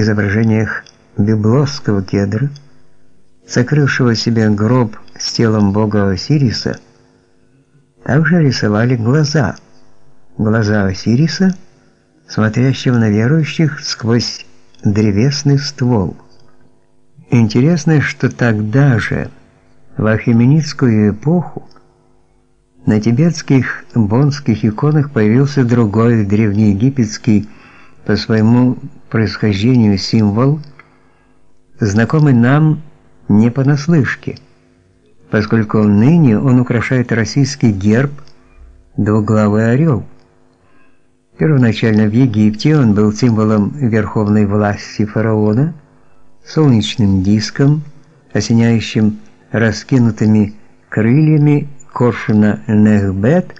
изображениях библовского кедра, сокрывшего себе гроб с телом бога Осириса, также рисовали глаза. Глаза Осириса, смотрящего на верующих сквозь древесный ствол. Интересно, что тогда же, в ахименидскую эпоху, на тибетских бонских иконах появился другой древнеегипетский по своему происхождению символ, знакомый нам не понаслышке, поскольку ныне он украшает российский герб двуглавый орел. Первоначально в Египте он был символом верховной власти фараона, солнечным диском, осеняющим раскинутыми крыльями коршуна Нехбет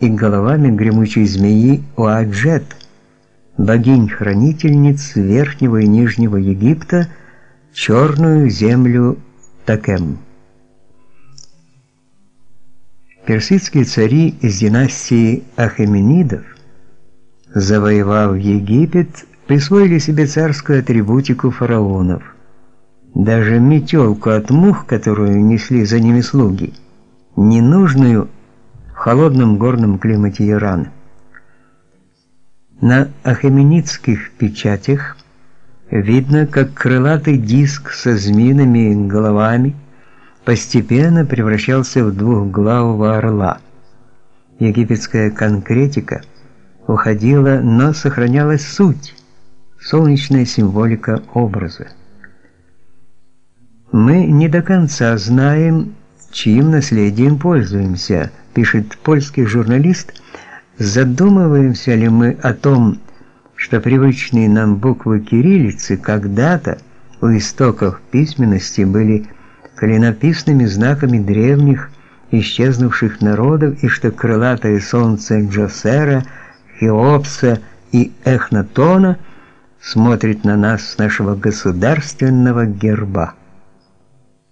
и головами гремучей змеи Уаджет, богинь-хранительниц Верхнего и Нижнего Египта, черную землю Такем. Персидские цари из династии Ахеменидов, завоевав Египет, присвоили себе царскую атрибутику фараонов. Даже метелку от мух, которую несли за ними слуги, ненужную в холодном горном климате Ирана. На ахеменидских печатях видно, как крылатый диск со змеиными головами постепенно превращался в двухглавого орла. Египетская конкретика уходила, но сохранялась суть, солнечная символика образа. Мы не до конца знаем, чьим наследием пользуемся, пишет польский журналист. Задумываемся ли мы о том, что привычные нам буквы кириллицы когда-то у истоков письменности были клинописными знаками древних исчезнувших народов и что крылатое солнце Джосера, Хеопса и Эхнатона смотрит на нас с нашего государственного герба.